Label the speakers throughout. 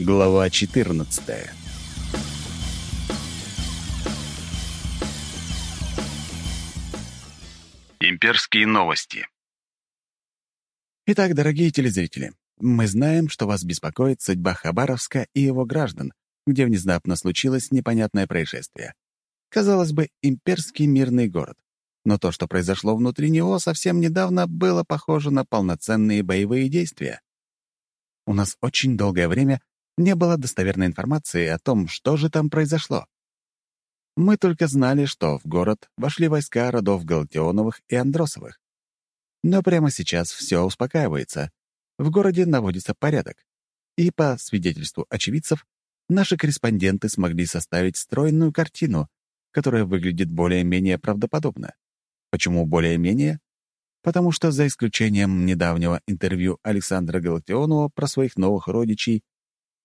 Speaker 1: Глава 14 Имперские новости Итак, дорогие телезрители, мы знаем, что вас беспокоит судьба Хабаровска и его граждан, где внезапно случилось непонятное происшествие. Казалось бы, имперский мирный город. Но то, что произошло внутри него совсем недавно, было похоже на полноценные боевые действия. У нас очень долгое время не было достоверной информации о том, что же там произошло. Мы только знали, что в город вошли войска родов Галактионовых и Андросовых. Но прямо сейчас все успокаивается. В городе наводится порядок. И, по свидетельству очевидцев, наши корреспонденты смогли составить стройную картину, которая выглядит более-менее правдоподобно. Почему более-менее? Потому что, за исключением недавнего интервью Александра Галактионова про своих новых родичей,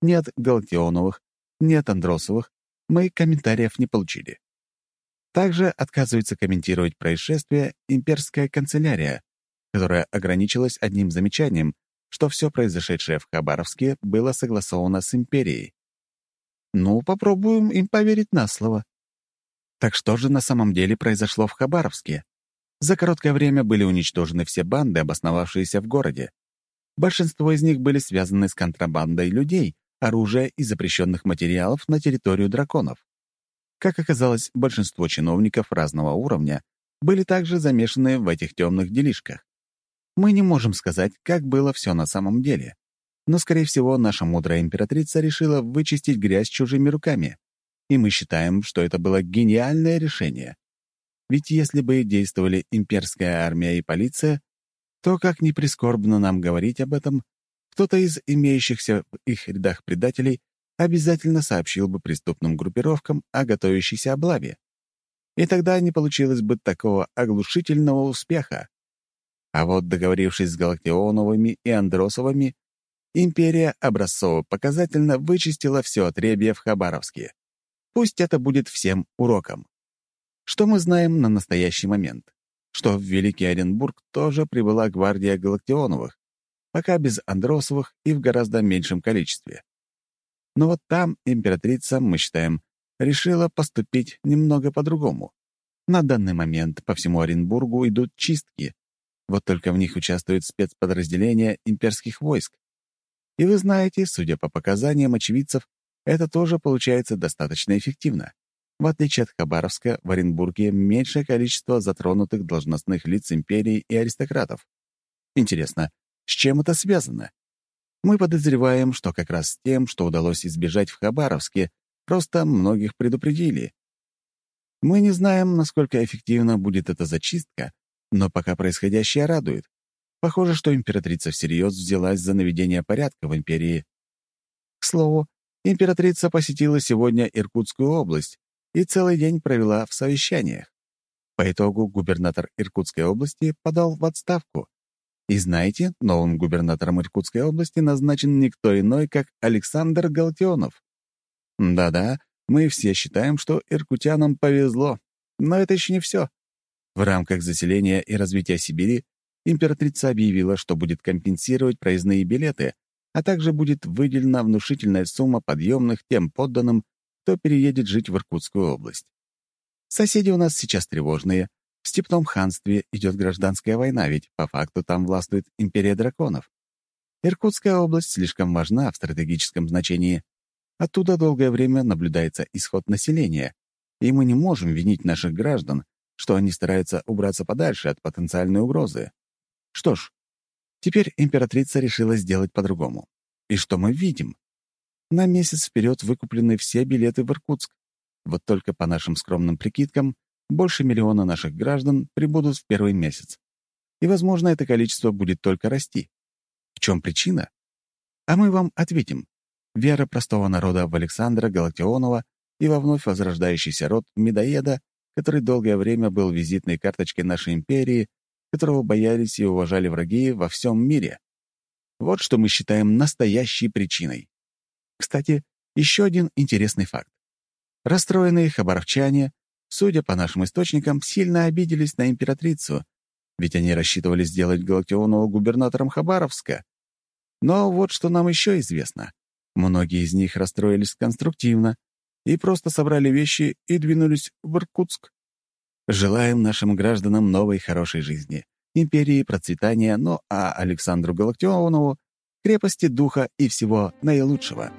Speaker 1: ни от Галактионовых, ни от Андросовых мы комментариев не получили. Также отказывается комментировать происшествие имперская канцелярия, которая ограничилась одним замечанием, что все произошедшее в Хабаровске было согласовано с империей. Ну, попробуем им поверить на слово. Так что же на самом деле произошло в Хабаровске? За короткое время были уничтожены все банды, обосновавшиеся в городе. Большинство из них были связаны с контрабандой людей, оружия и запрещенных материалов на территорию драконов. Как оказалось, большинство чиновников разного уровня были также замешаны в этих темных делишках. Мы не можем сказать, как было все на самом деле. Но, скорее всего, наша мудрая императрица решила вычистить грязь чужими руками. И мы считаем, что это было гениальное решение. Ведь если бы действовали имперская армия и полиция, то, как ни прискорбно нам говорить об этом, кто-то из имеющихся в их рядах предателей обязательно сообщил бы преступным группировкам о готовящейся облаве. И тогда не получилось бы такого оглушительного успеха. А вот договорившись с Галактионовыми и Андросовыми, империя образцово-показательно вычистила все отребье в Хабаровске. Пусть это будет всем уроком. Что мы знаем на настоящий момент? Что в Великий Оренбург тоже прибыла гвардия Галактионовых, пока без Андросовых и в гораздо меньшем количестве. Но вот там императрица, мы считаем, решила поступить немного по-другому. На данный момент по всему Оренбургу идут чистки, вот только в них участвуют спецподразделения имперских войск. И вы знаете, судя по показаниям очевидцев, это тоже получается достаточно эффективно. В отличие от Хабаровска, в Оренбурге меньшее количество затронутых должностных лиц империи и аристократов. Интересно, с чем это связано? Мы подозреваем, что как раз с тем, что удалось избежать в Хабаровске, просто многих предупредили. Мы не знаем, насколько эффективно будет эта зачистка, но пока происходящее радует. Похоже, что императрица всерьез взялась за наведение порядка в империи. К слову, императрица посетила сегодня Иркутскую область и целый день провела в совещаниях. По итогу губернатор Иркутской области подал в отставку, и знаете, новым губернатором Иркутской области назначен никто иной, как Александр Галактионов. Да-да, мы все считаем, что иркутянам повезло, но это еще не все. В рамках заселения и развития Сибири императрица объявила, что будет компенсировать проездные билеты, а также будет выделена внушительная сумма подъемных тем подданным, кто переедет жить в Иркутскую область. Соседи у нас сейчас тревожные, в степном ханстве идет гражданская война, ведь по факту там властвует империя драконов. Иркутская область слишком важна в стратегическом значении. Оттуда долгое время наблюдается исход населения, и мы не можем винить наших граждан, что они стараются убраться подальше от потенциальной угрозы. Что ж, теперь императрица решила сделать по-другому. И что мы видим? На месяц вперед выкуплены все билеты в Иркутск. Вот только по нашим скромным прикидкам, больше миллиона наших граждан прибудут в первый месяц. И, возможно, это количество будет только расти. В чем причина? А мы вам ответим. Вера простого народа в Александра Галактионова и во вновь возрождающийся род Медоеда, который долгое время был визитной карточкой нашей империи, которого боялись и уважали враги во всем мире. Вот что мы считаем настоящей причиной. Кстати, еще один интересный факт. Расстроенные хабаровчане судя по нашим источникам, сильно обиделись на императрицу, ведь они рассчитывали сделать Галактионова губернатором Хабаровска. Но вот что нам еще известно. Многие из них расстроились конструктивно и просто собрали вещи и двинулись в Иркутск. Желаем нашим гражданам новой хорошей жизни, империи процветания, ну а Александру Галактионову — крепости духа и всего наилучшего.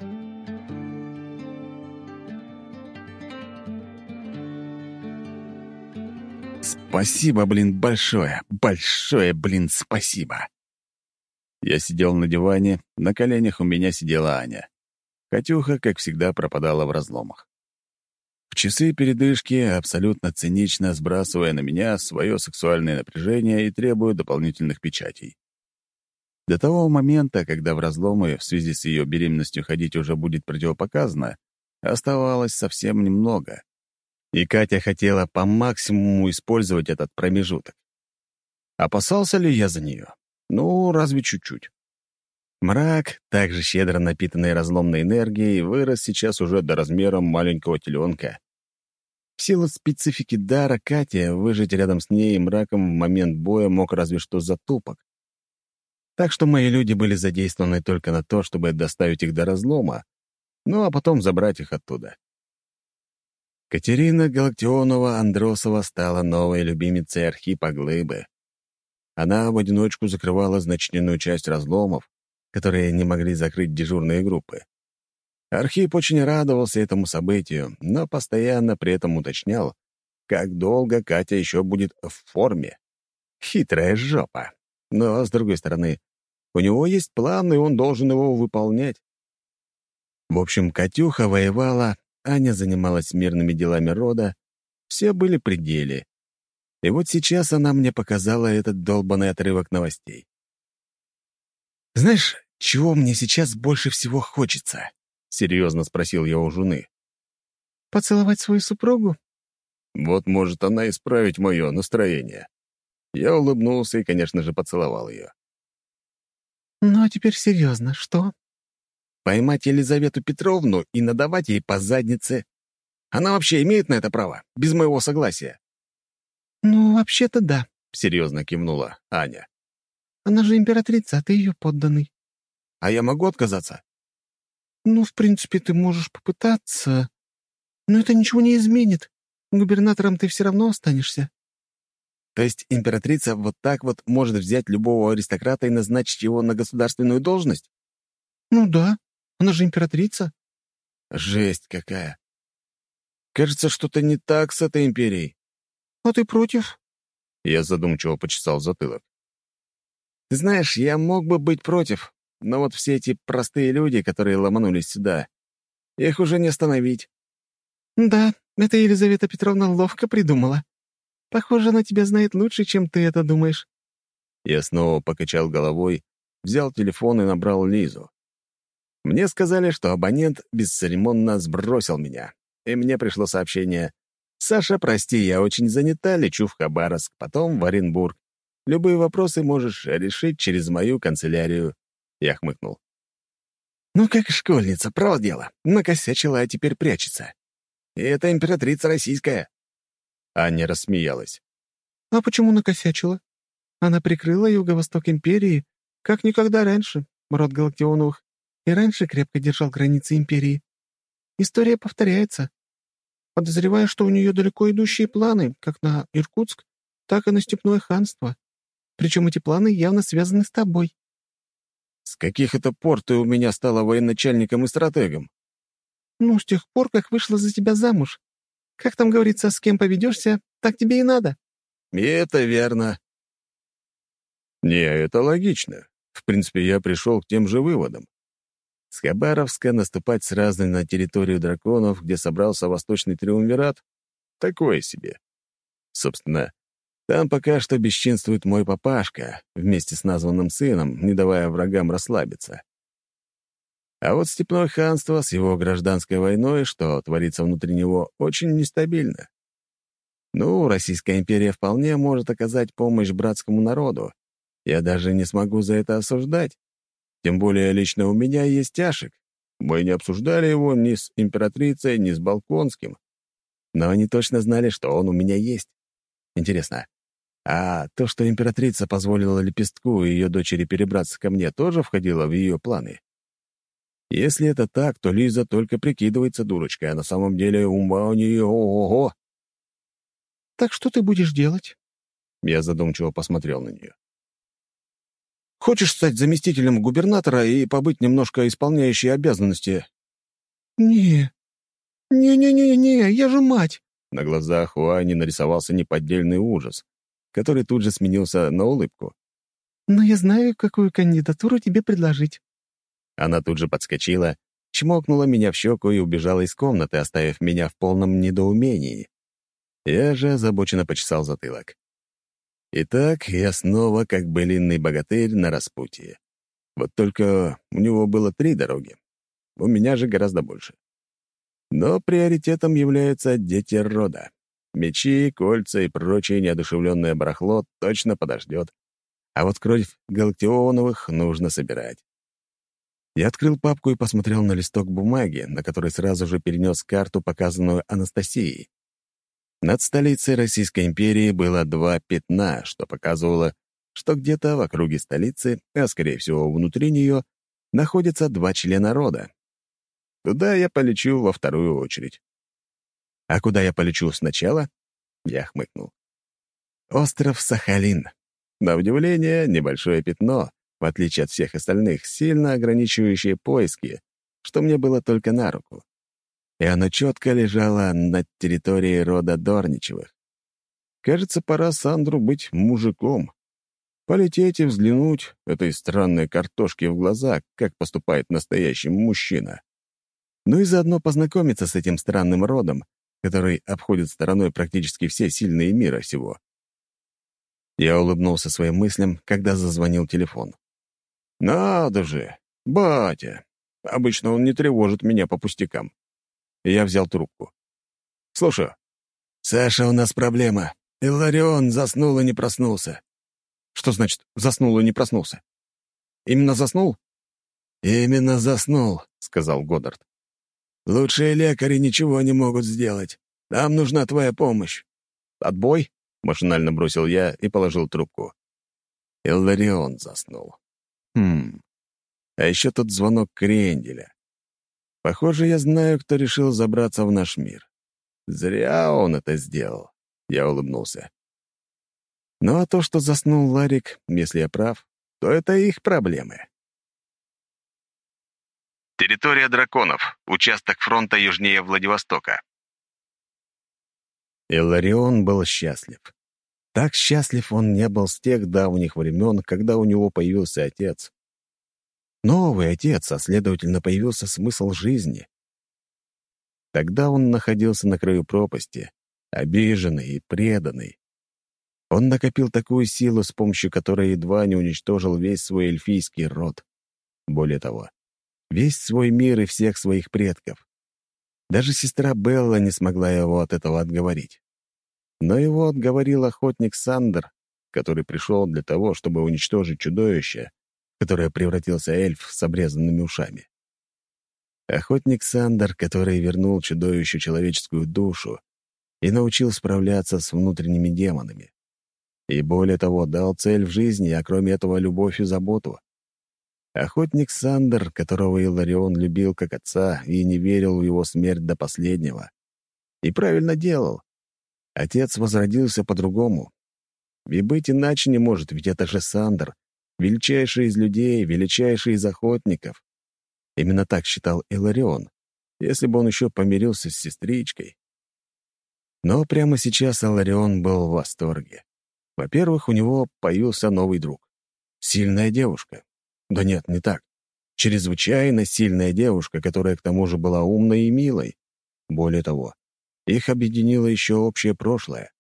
Speaker 1: Спасибо, блин, большое, большое, блин, спасибо. Я сидел на диване, на коленях у меня сидела Аня. Катюха, как всегда, пропадала в разломах. В часы передышки, абсолютно цинично сбрасывая на меня свое сексуальное напряжение и требуя дополнительных печатей. До того момента, когда в разломы в связи с ее беременностью ходить уже будет противопоказано, оставалось совсем немного. И Катя хотела по максимуму использовать этот промежуток. Опасался ли я за нее? Ну, разве чуть-чуть. Мрак, также щедро напитанный разломной энергией, вырос сейчас уже до размера маленького теленка. В силу специфики дара Катя выжить рядом с ней и мраком в момент боя мог разве что затупок. Так что мои люди были задействованы только на то, чтобы доставить их до разлома, ну а потом забрать их оттуда. Катерина Галактионова-Андросова стала новой любимицей Архипа Глыбы. Она в одиночку закрывала значительную часть разломов, которые не могли закрыть дежурные группы. Архип очень радовался этому событию, но постоянно при этом уточнял, как долго Катя еще будет в форме. Хитрая жопа. Но, с другой стороны, у него есть план, и он должен его выполнять. В общем, Катюха воевала, Аня занималась мирными делами рода, все были при деле. И вот сейчас она мне показала этот долбанный отрывок новостей. «Знаешь, чего мне сейчас больше всего хочется?» — серьезно спросил я у жены.
Speaker 2: «Поцеловать свою супругу?»
Speaker 1: Вот может она исправить мое настроение. Я улыбнулся и, конечно же, поцеловал ее.
Speaker 2: «Ну, а теперь серьезно, что?»
Speaker 1: «Поймать Елизавету Петровну и надавать ей по заднице. Она вообще имеет на это право, без моего согласия?»
Speaker 2: «Ну, вообще-то да», —
Speaker 1: серьезно кивнула Аня.
Speaker 2: «Она же императрица, а ты ее подданный».
Speaker 1: «А я могу отказаться?»
Speaker 2: «Ну, в принципе, ты можешь попытаться, но это ничего не изменит. Губернатором ты все равно останешься».
Speaker 1: То есть императрица вот так вот может взять любого аристократа и назначить его на государственную должность?
Speaker 2: Ну да, она же императрица.
Speaker 1: Жесть какая. Кажется, что-то не так с этой империей.
Speaker 2: А ты против?
Speaker 1: Я задумчиво почесал затылок. Ты знаешь, я мог бы быть против, но вот все эти простые люди, которые ломанулись сюда, их уже не остановить.
Speaker 2: Да, это Елизавета Петровна ловко придумала. Похоже, она тебя знает лучше, чем ты это думаешь.
Speaker 1: Я снова покачал головой, взял телефон и набрал Лизу. Мне сказали, что абонент бесцеремонно сбросил меня, и мне пришло сообщение «Саша, прости, я очень занята, лечу в Хабаровск, потом в Оренбург. Любые вопросы можешь решить через мою канцелярию. Я хмыкнул. «Ну, как школьница, право дело. Накосячила, а теперь прячется. И это императрица российская». Аня рассмеялась.
Speaker 2: «А почему накосячила? Она прикрыла юго-восток империи, как никогда раньше, род Галактионовых, и раньше крепко держал границы империи. История повторяется. Подозреваю, что у нее далеко идущие планы, как на Иркутск, так и на Степное ханство. Причем эти планы явно связаны с тобой.
Speaker 1: С каких это пор ты у меня стала военачальником и стратегом?
Speaker 2: Ну, с тех пор, как вышла за тебя замуж. Как там говорится, с кем поведешься, так тебе и надо.
Speaker 1: И это верно. Не, это логично. В принципе, я пришел к тем же выводам. С Хабаровска наступать сразу на территорию драконов, где собрался Восточный Триумвират, такое себе. Собственно, там пока что бесчинствует мой папашка вместе с названным сыном, не давая врагам расслабиться. А вот Степное ханство с его гражданской войной, что творится внутри него, очень нестабильно. Ну, Российская империя вполне может оказать помощь братскому народу. Я даже не смогу за это осуждать. Тем более лично у меня есть тяжек. Мы не обсуждали его ни с императрицей, ни с Балконским. Но они точно знали, что он у меня есть. Интересно, а то, что императрица позволила Лепестку и ее дочери перебраться ко мне, тоже входило в ее планы.
Speaker 3: Если это так, то Лиза только прикидывается дурочкой, а на самом деле ума у нее ого-го.
Speaker 2: «Так что ты будешь делать?»
Speaker 3: Я задумчиво посмотрел на нее. «Хочешь стать заместителем губернатора и побыть немножко исполняющей обязанности?»
Speaker 2: «Не, не-не-не-не, я же мать!»
Speaker 3: На глазах у Ани нарисовался неподдельный ужас, который тут же сменился на улыбку.
Speaker 2: «Но я знаю, какую кандидатуру тебе предложить».
Speaker 3: Она тут же подскочила, чмокнула меня в щеку и убежала из комнаты, оставив меня в полном недоумении. Я же озабоченно почесал затылок. Итак, я снова как былинный богатырь на распутье. Вот только у него было три дороги. У меня же гораздо больше. Но приоритетом являются дети рода. Мечи, кольца и прочее неодушевленное барахло точно подождет. А вот кровь Галактионовых нужно собирать. Я открыл папку и посмотрел на листок бумаги, на который сразу же перенес карту, показанную Анастасией. Над столицей Российской империи было два пятна, что показывало, что где-то в округе столицы, а скорее всего внутри нее, находятся два члена рода. Туда я полечу во вторую очередь. А куда я полечу сначала? Я хмыкнул. Остров Сахалин. На удивление, небольшое пятно, в отличие от всех остальных, сильно ограничивающее поиски, что мне было только на руку. И оно четко лежало на территории рода Дорничевых. Кажется, пора Сандру быть мужиком. Полететь и взглянуть этой странной картошке в глаза, как поступает настоящий мужчина. Ну и заодно познакомиться с этим странным родом, который обходит стороной практически все сильные мира всего. Я улыбнулся своим мыслям, когда зазвонил телефон. «Надо же! Батя! Обычно он не тревожит меня по пустякам». Я взял трубку. «Слушаю». «Саша, у нас проблема. Иларион заснул и не проснулся». «Что значит «заснул и не проснулся»?» «Именно заснул?» «Именно заснул», — сказал Годдард. «Лучшие лекари ничего не могут сделать. Нам нужна твоя помощь». «Отбой?» — машинально бросил я и положил трубку. Илларион заснул. Хм. А еще тот звонок Кренделя. Похоже, я знаю, кто решил забраться в наш мир. Зря он это сделал. Я улыбнулся. Ну а то, что заснул Ларик, если я прав, то это их проблемы.
Speaker 1: Территория драконов. Участок фронта южнее Владивостока.
Speaker 3: Илларион был счастлив. Так счастлив он не был с тех давних времен, когда у него появился отец. Новый отец, а следовательно, появился смысл жизни. Тогда он находился на краю пропасти, обиженный и преданный. Он накопил такую силу, с помощью которой едва не уничтожил весь свой эльфийский род. Более того, весь свой мир и всех своих предков. Даже сестра Белла не смогла его от этого отговорить. Но его отговорил охотник Сандер, который пришел для того, чтобы уничтожить чудовище, которое превратился эльф с обрезанными ушами. Охотник Сандер, который вернул чудовищу человеческую душу и научил справляться с внутренними демонами. И более того, дал цель в жизни, а кроме этого — любовь и заботу. Охотник Сандер, которого Иларион любил как отца и не верил в его смерть до последнего. И правильно делал. Отец возродился по-другому. И быть иначе не может, ведь это же Сандер, величайший из людей, величайший из охотников. Именно так считал Иларион, если бы он еще помирился с сестричкой. Но прямо сейчас Иларион был в восторге. Во-первых, у него появился новый друг. Сильная девушка. Да нет, не так. Чрезвычайно сильная девушка, которая к тому же была умной и милой. Более того, их объединило еще общее прошлое.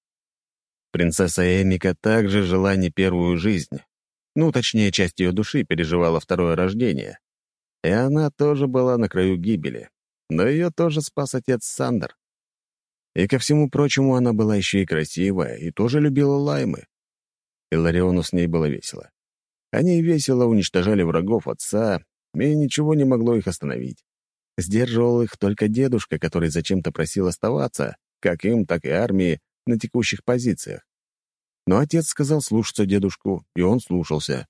Speaker 3: Принцесса Эмика также жила не первую жизнь. Ну, точнее, часть ее души переживала второе рождение. И она тоже была на краю гибели. Но ее тоже спас отец Сандер. И ко всему прочему, она была еще и красивая, и тоже любила лаймы. И Лариону с ней было весело. Они весело уничтожали врагов отца, и ничего не могло их остановить. Сдерживал их только дедушка, который зачем-то просил оставаться, как им, так и армии, на текущих позициях. Но отец сказал слушаться дедушку, и он слушался.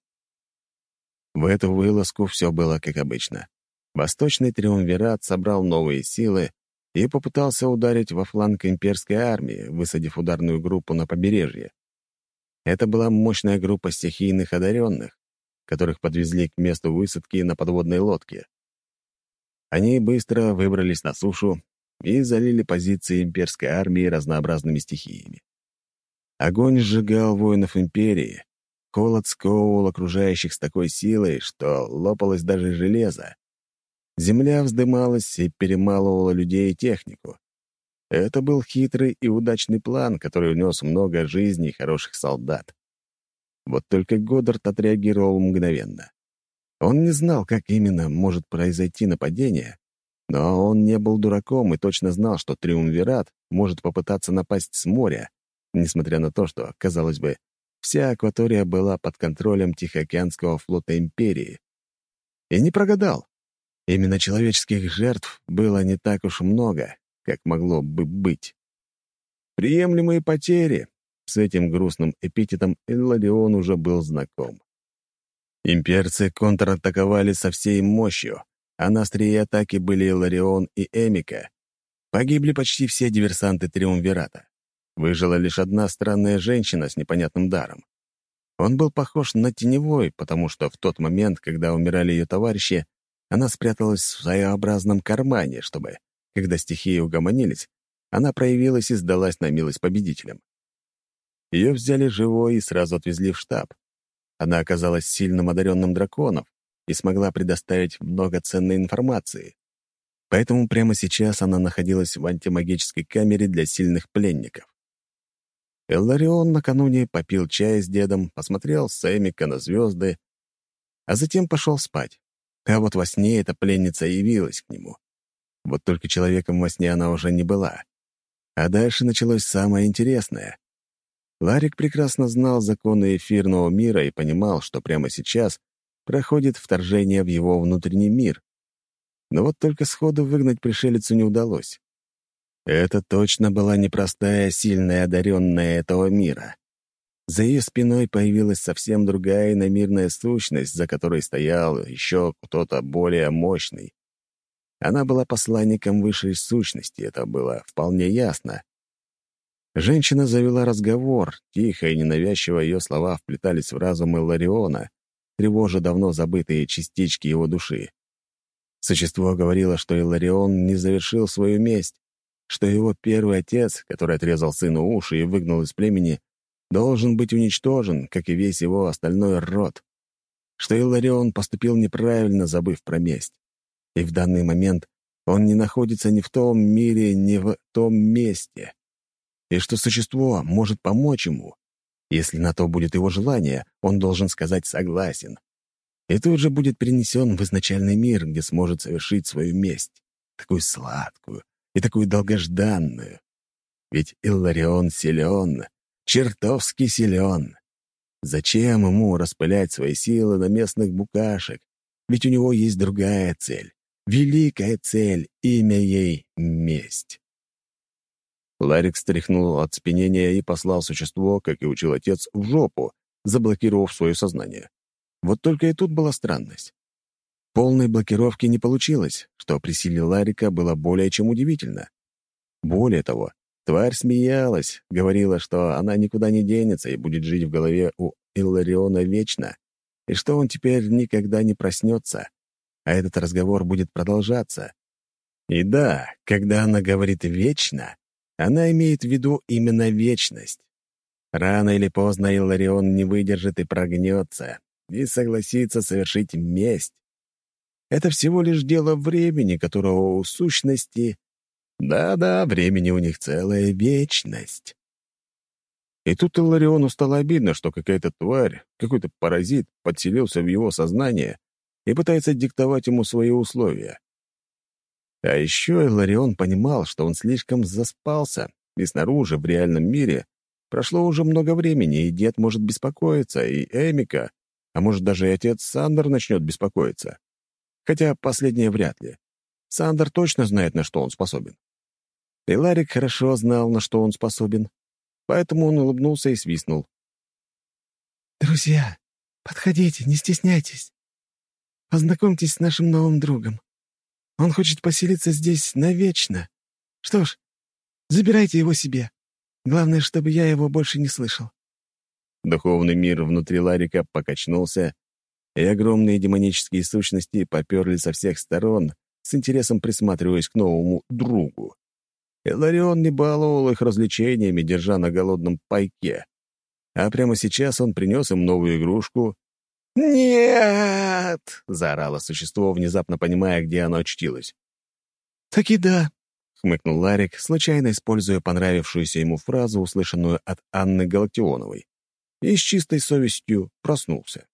Speaker 3: В эту вылазку все было как обычно. Восточный Триумвират собрал новые силы и попытался ударить во фланг имперской армии, высадив ударную группу на побережье. Это была мощная группа стихийных одаренных, которых подвезли к месту высадки на подводной лодке. Они быстро выбрались на сушу и залили позиции имперской армии разнообразными стихиями. Огонь сжигал воинов империи, холод сковывал окружающих с такой силой, что лопалось даже железо. Земля вздымалась и перемалывала людей и технику. Это был хитрый и удачный план, который унес много жизней хороших солдат. Вот только Годдард отреагировал мгновенно. Он не знал, как именно может произойти нападение, но он не был дураком и точно знал, что Триумвират может попытаться напасть с моря, несмотря на то, что, казалось бы, вся акватория была под контролем Тихоокеанского флота Империи. И не прогадал. Именно человеческих жертв было не так уж много, как могло бы быть. Приемлемые потери. С этим грустным эпитетом Илларион уже был знаком. Имперцы контратаковали со всей мощью, а на острие атаки были Илларион и Эмика. Погибли почти все диверсанты Триумвирата. Выжила лишь одна странная женщина с непонятным даром. Он был похож на теневой, потому что в тот момент, когда умирали ее товарищи, она спряталась в своеобразном кармане, чтобы, когда стихии угомонились, она проявилась и сдалась на милость победителям. Ее взяли живой и сразу отвезли в штаб. Она оказалась сильным одаренным драконом и смогла предоставить много ценной информации. Поэтому прямо сейчас она находилась в антимагической камере для сильных пленников. Элларион накануне попил чай с дедом, посмотрел с Эмика на звезды, а затем пошел спать. А вот во сне эта пленница явилась к нему. Вот только человеком во сне она уже не была. А дальше началось самое интересное. Ларик прекрасно знал законы эфирного мира и понимал, что прямо сейчас проходит вторжение в его внутренний мир. Но вот только сходу выгнать пришелицу не удалось. Это точно была непростая, сильная одаренная этого мира. За ее спиной появилась совсем другая иномирная сущность, за которой стоял еще кто-то более мощный. Она была посланником высшей сущности, это было вполне ясно. Женщина завела разговор, тихо и ненавязчиво ее слова вплетались в разум Илариона, тревожа давно забытые частички его души. Существо говорило, что Иларион не завершил свою месть, что его первый отец, который отрезал сыну уши и выгнал из племени, должен быть уничтожен, как и весь его остальной род, что Иларион поступил неправильно, забыв про месть. И в данный момент он не находится ни в том мире, ни в том месте. И что существо может помочь ему. Если на то будет его желание, он должен сказать «согласен». И тут же будет перенесен в изначальный мир, где сможет совершить свою месть, такую сладкую и такую долгожданную. Ведь Илларион силен, чертовски силен. Зачем ему распылять свои силы на местных букашек? Ведь у него есть другая цель. Великая цель, имя ей — месть. Ларик стряхнул от спинения и послал существо, как и учил отец, в жопу, заблокировав свое сознание. Вот только и тут была странность. Полной блокировки не получилось, что при силе Ларика было более чем удивительно. Более того, Тварь смеялась, говорила, что она никуда не денется и будет жить в голове у Иллариона вечно, и что он теперь никогда не проснется, а этот разговор будет продолжаться. И да, когда она говорит «вечно», она имеет в виду именно вечность. Рано или поздно Илларион не выдержит и прогнется, и согласится совершить месть. Это всего лишь дело времени, которого у сущности да-да, времени у них целая вечность. И тут Илариону стало обидно, что какая-то тварь, какой-то паразит подселился в его сознание и пытается диктовать ему свои условия. А еще Иларион понимал, что он слишком заспался, и снаружи, в реальном мире, прошло уже много времени, и дед может беспокоиться, и Эмика, а может даже и отец Сандер начнет беспокоиться. Хотя последнее вряд ли. Сандер точно знает, на что он способен. И Ларик хорошо знал, на что он способен, поэтому он улыбнулся и свистнул.
Speaker 2: «Друзья, подходите, не стесняйтесь. Познакомьтесь с нашим новым другом. Он хочет поселиться здесь навечно. Что ж, забирайте его себе. Главное, чтобы я его больше не слышал».
Speaker 3: Духовный мир внутри Ларика покачнулся, и огромные демонические сущности поперли со всех сторон, с интересом присматриваясь к новому другу. Иларион не баловал их развлечениями, держа на голодном пайке. А прямо сейчас он принес им новую игрушку. «Нет!» — заорало существо, внезапно понимая, где оно очтилось.
Speaker 2: «Так и да», —
Speaker 3: хмыкнул Ларик, случайно используя понравившуюся ему фразу, услышанную от Анны Галактионовой, и с чистой совестью проснулся.